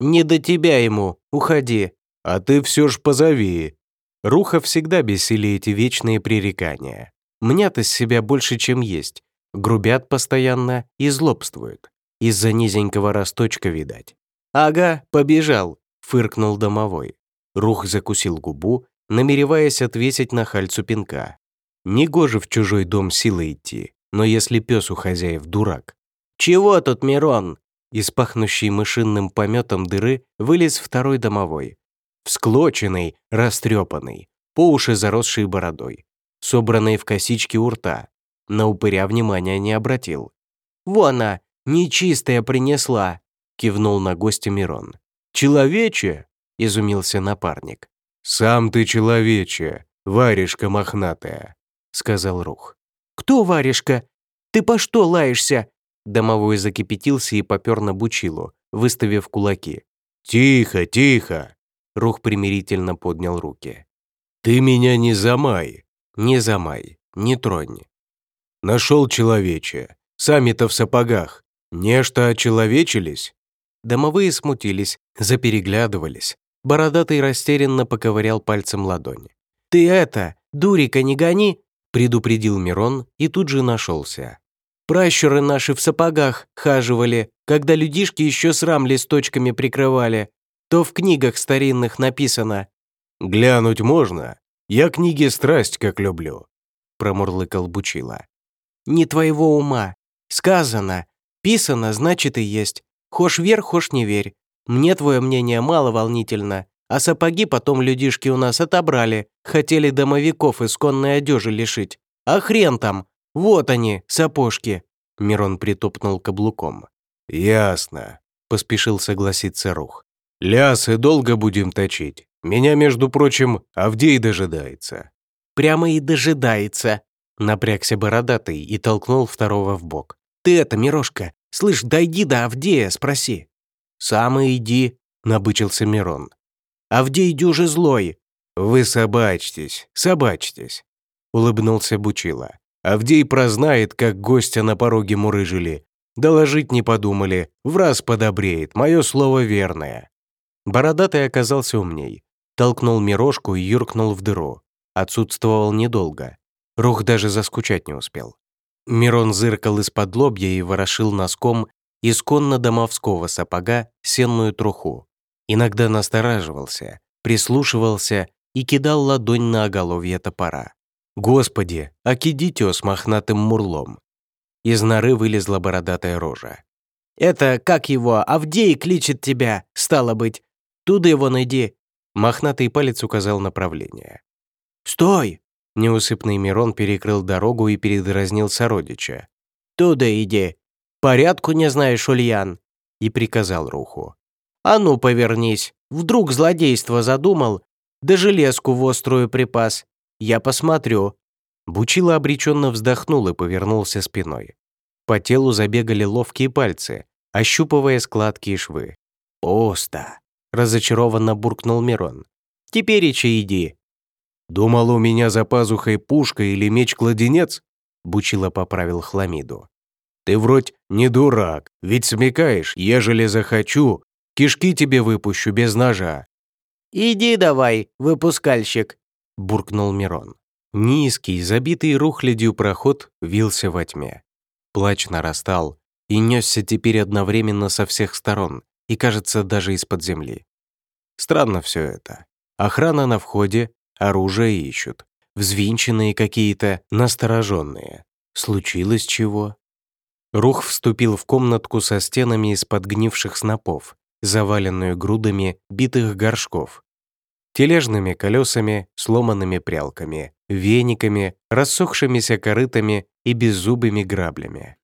«Не до тебя ему, уходи!» «А ты все ж позови!» Руха всегда бесили эти вечные пререкания. Мнят из себя больше, чем есть. Грубят постоянно и злобствуют. Из-за низенького росточка, видать. «Ага, побежал», — фыркнул домовой. Рух закусил губу, намереваясь отвесить на хальцу пинка. Негоже в чужой дом силой идти, но если пес у хозяев дурак. «Чего тут, Мирон?» Из пахнущей мышинным пометом дыры вылез второй домовой. Всклоченный, растрепанный, по уши заросший бородой, собранный в косички у рта. На упыря внимания не обратил. «Вон она, нечистая принесла», — кивнул на гостя Мирон. «Человече?» — изумился напарник. «Сам ты человече, варежка мохнатая», — сказал Рух. «Кто варежка? Ты по что лаешься?» Домовой закипятился и попер на бучилу, выставив кулаки. «Тихо, тихо!» Рух примирительно поднял руки. «Ты меня не замай!» «Не замай, не тронь!» «Нашел человече. Сами-то в сапогах. Нечто очеловечились?» Домовые смутились, запереглядывались. Бородатый растерянно поковырял пальцем ладони. «Ты это, дурика не гони!» Предупредил Мирон и тут же нашелся. «Пращуры наши в сапогах хаживали, когда людишки еще срам листочками прикрывали. То в книгах старинных написано». «Глянуть можно? Я книги страсть как люблю», промурлыкал Бучила. «Не твоего ума. Сказано. Писано, значит и есть. Хошь верь, хошь не верь. Мне твое мнение мало волнительно, а сапоги потом людишки у нас отобрали, хотели домовиков исконной одежи лишить. А хрен там! Вот они, сапожки!» Мирон притопнул каблуком. «Ясно», — поспешил согласиться Рух. «Лясы долго будем точить. Меня, между прочим, Авдей дожидается». «Прямо и дожидается», — напрягся бородатый и толкнул второго в бок. «Ты это, Мирошка, слышь, дойди до Авдея, спроси». «Сам и иди», — набычился Мирон. «Авдей дюже злой». «Вы собачьтесь, собачьтесь», — улыбнулся Бучила. «Авдей прознает, как гостя на пороге мурыжили. Доложить не подумали, в раз подобреет, мое слово верное». Бородатый оказался умней. Толкнул Мирошку и юркнул в дыру. Отсутствовал недолго. Рух даже заскучать не успел. Мирон зыркал из-под лобья и ворошил носком исконно домовского сапога сенную труху. Иногда настораживался, прислушивался и кидал ладонь на оголовье топора. Господи, аки дитё с мохнатым мурлом. Из норы вылезла бородатая рожа. «Это, как его, Авдей кличет тебя, стало быть. Туда его найди». Мохнатый палец указал направление. «Стой!» Неусыпный Мирон перекрыл дорогу и передразнил сородича. «Туда иди. Порядку не знаешь, Ульян!» И приказал Руху. «А ну, повернись. Вдруг злодейство задумал, да железку в острую припас. Я посмотрю». Бучило обреченно вздохнул и повернулся спиной. По телу забегали ловкие пальцы, ощупывая складки и швы. «Пусто», — разочарованно буркнул Мирон. «Теперь и иди». «Думал, у меня за пазухой пушка или меч-кладенец?» Бучило поправил Хламиду. «Ты вроде не дурак, ведь смекаешь, ежели захочу, кишки тебе выпущу без ножа». «Иди давай, выпускальщик», — буркнул Мирон. Низкий, забитый рухлядью проход вился во тьме. Плач нарастал и несся теперь одновременно со всех сторон и, кажется, даже из-под земли. Странно все это. Охрана на входе, оружие ищут. Взвинченные какие-то, настороженные. Случилось чего? Рух вступил в комнатку со стенами из подгнивших снопов, заваленную грудами битых горшков, тележными колесами, сломанными прялками, вениками, рассохшимися корытами и беззубыми граблями.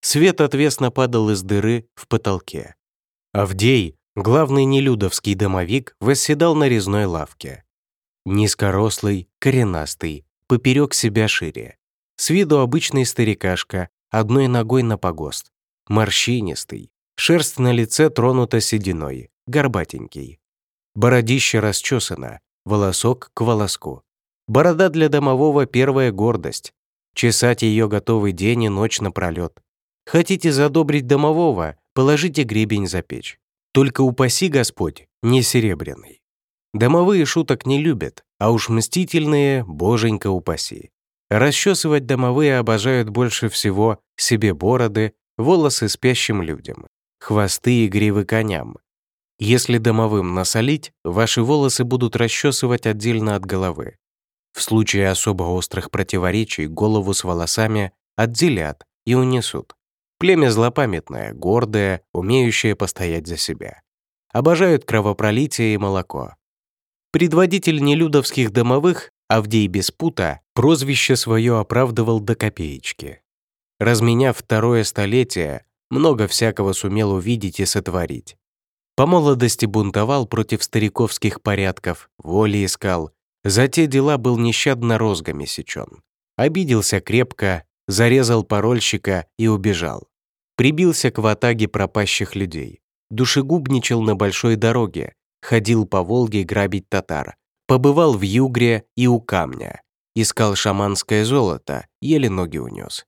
Свет отвесно падал из дыры в потолке. Авдей, главный нелюдовский домовик, восседал на резной лавке. Низкорослый, коренастый, поперек себя шире. С виду обычный старикашка, одной ногой на погост. Морщинистый, шерсть на лице тронута сединой, горбатенький. Бородище расчесано, волосок к волоску. Борода для домового — первая гордость. Чесать ее готовый день и ночь напролет. Хотите задобрить домового, положите гребень за печь. Только упаси Господь, не серебряный. Домовые шуток не любят, а уж мстительные, боженька упаси. Расчесывать домовые обожают больше всего себе бороды, волосы спящим людям, хвосты и гривы коням. Если домовым насолить, ваши волосы будут расчесывать отдельно от головы. В случае особо острых противоречий голову с волосами отделят и унесут. Племя злопамятное, гордое, умеющее постоять за себя. Обожают кровопролитие и молоко. Предводитель нелюдовских домовых, Авдей Беспута, прозвище свое оправдывал до копеечки. Разменяв второе столетие, много всякого сумел увидеть и сотворить. По молодости бунтовал против стариковских порядков, воли искал, за те дела был нещадно розгами сечен. Обиделся крепко, зарезал парольщика и убежал. Прибился к ватаге пропащих людей. Душегубничал на большой дороге, ходил по Волге грабить татар. Побывал в Югре и у камня. Искал шаманское золото, еле ноги унес.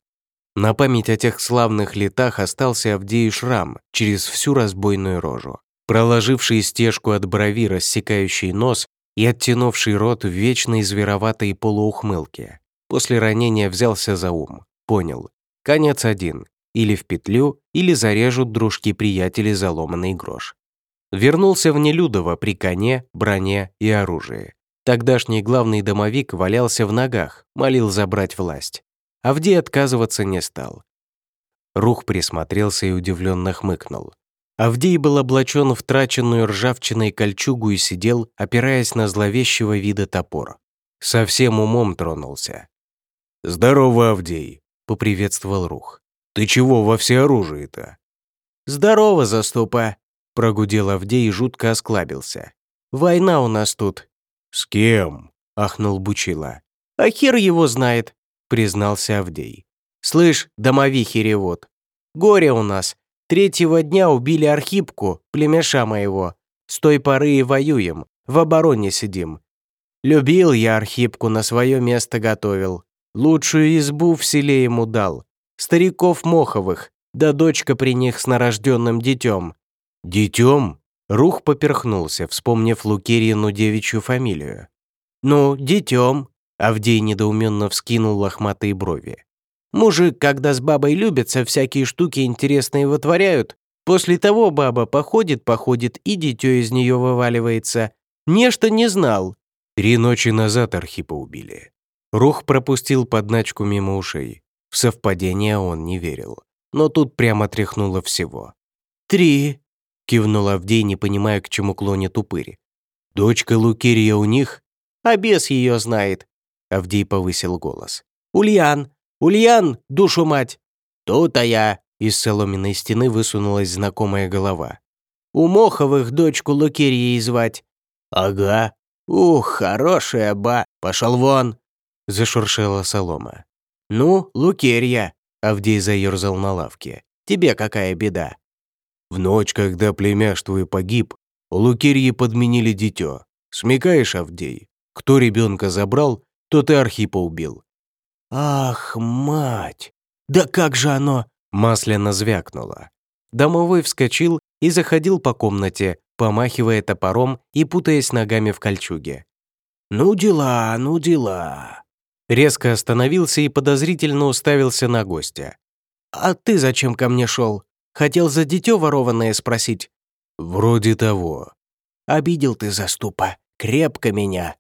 На память о тех славных летах остался Авдею шрам через всю разбойную рожу. Проложивший стежку от брови, рассекающий нос, и оттянувший рот в вечной звероватой полуухмылке. После ранения взялся за ум. Понял. Конец один. Или в петлю, или зарежут дружки-приятели за ломаный грош. Вернулся в Нелюдово при коне, броне и оружии. Тогдашний главный домовик валялся в ногах, молил забрать власть. Авдей отказываться не стал. Рух присмотрелся и удивленно хмыкнул. Авдей был облачен в траченную ржавчиной кольчугу и сидел, опираясь на зловещего вида топор. Совсем умом тронулся. «Здорово, Авдей!» — поприветствовал Рух. «Ты чего во всеоружии-то?» «Здорово, заступа!» — прогудел Авдей и жутко осклабился. «Война у нас тут». «С кем?» — ахнул Бучила. «А хер его знает», — признался Авдей. «Слышь, домовихи ревут. Горе у нас, Третьего дня убили Архипку, племеша моего. С той поры и воюем, в обороне сидим. Любил я Архипку, на свое место готовил. Лучшую избу в селе ему дал. Стариков Моховых, да дочка при них с нарожденным детем. Детем? Рух поперхнулся, вспомнив Лукерьину девичью фамилию. «Ну, детем», — Авдей недоуменно вскинул лохматые брови. Мужик, когда с бабой любятся, всякие штуки интересные вытворяют. После того баба походит-походит и дитё из неё вываливается. Нечто не знал. Три ночи назад Архипа убили. Рух пропустил подначку мимо ушей. В совпадение он не верил. Но тут прямо тряхнуло всего. «Три», — кивнул Авдей, не понимая, к чему клонит упырь. «Дочка Лукерия у них?» «А бес ее знает», — Авдей повысил голос. «Ульян! Ульян, душу мать!» «То-то я!» — из соломенной стены высунулась знакомая голова. «У Моховых дочку Лукерьей звать». «Ага. Ух, хорошая ба! Пошел вон!» — зашуршала солома. «Ну, Лукерья!» — Авдей заерзал на лавке. «Тебе какая беда?» «В ночь, когда племяш твой погиб, у Лукерьи подменили дитё. Смекаешь, Авдей? Кто ребенка забрал, тот и Архипа убил. «Ах, мать! Да как же оно!» Масляно звякнуло. Домовой вскочил и заходил по комнате, помахивая топором и путаясь ногами в кольчуге. «Ну дела, ну дела!» Резко остановился и подозрительно уставился на гостя. «А ты зачем ко мне шел? Хотел за дитё ворованное спросить?» «Вроде того». «Обидел ты, заступа, крепко меня».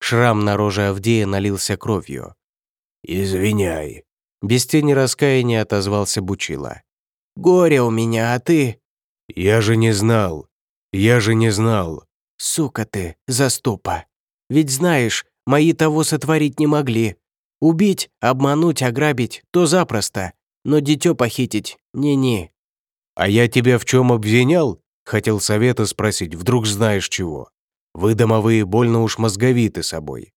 Шрам на роже Авдея налился кровью. «Извиняй», — без тени раскаяния отозвался Бучила. «Горе у меня, а ты...» «Я же не знал. Я же не знал». «Сука ты, заступа. Ведь знаешь, мои того сотворить не могли. Убить, обмануть, ограбить — то запросто. Но дитё похитить — не-не». «А я тебя в чем обвинял?» Хотел совета спросить, вдруг знаешь чего. Вы, домовые, больно уж мозговиты собой.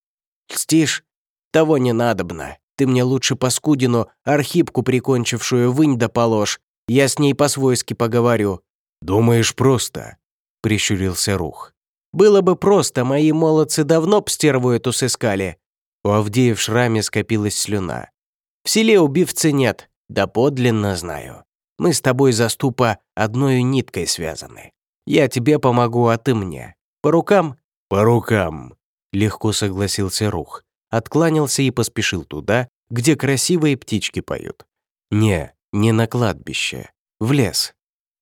«Льстишь? Того не надобно. Ты мне лучше паскудину, архипку прикончившую, вынь да положь. Я с ней по-свойски поговорю». «Думаешь, просто?» — прищурился Рух. «Было бы просто, мои молодцы давно б стерву эту сыскали». У Авдея в шраме скопилась слюна. «В селе убивцы нет, да подлинно знаю. Мы с тобой, заступа, одной ниткой связаны. Я тебе помогу, а ты мне. По рукам?» «По рукам», — легко согласился Рух откланялся и поспешил туда, где красивые птички поют. Не, не на кладбище, в лес.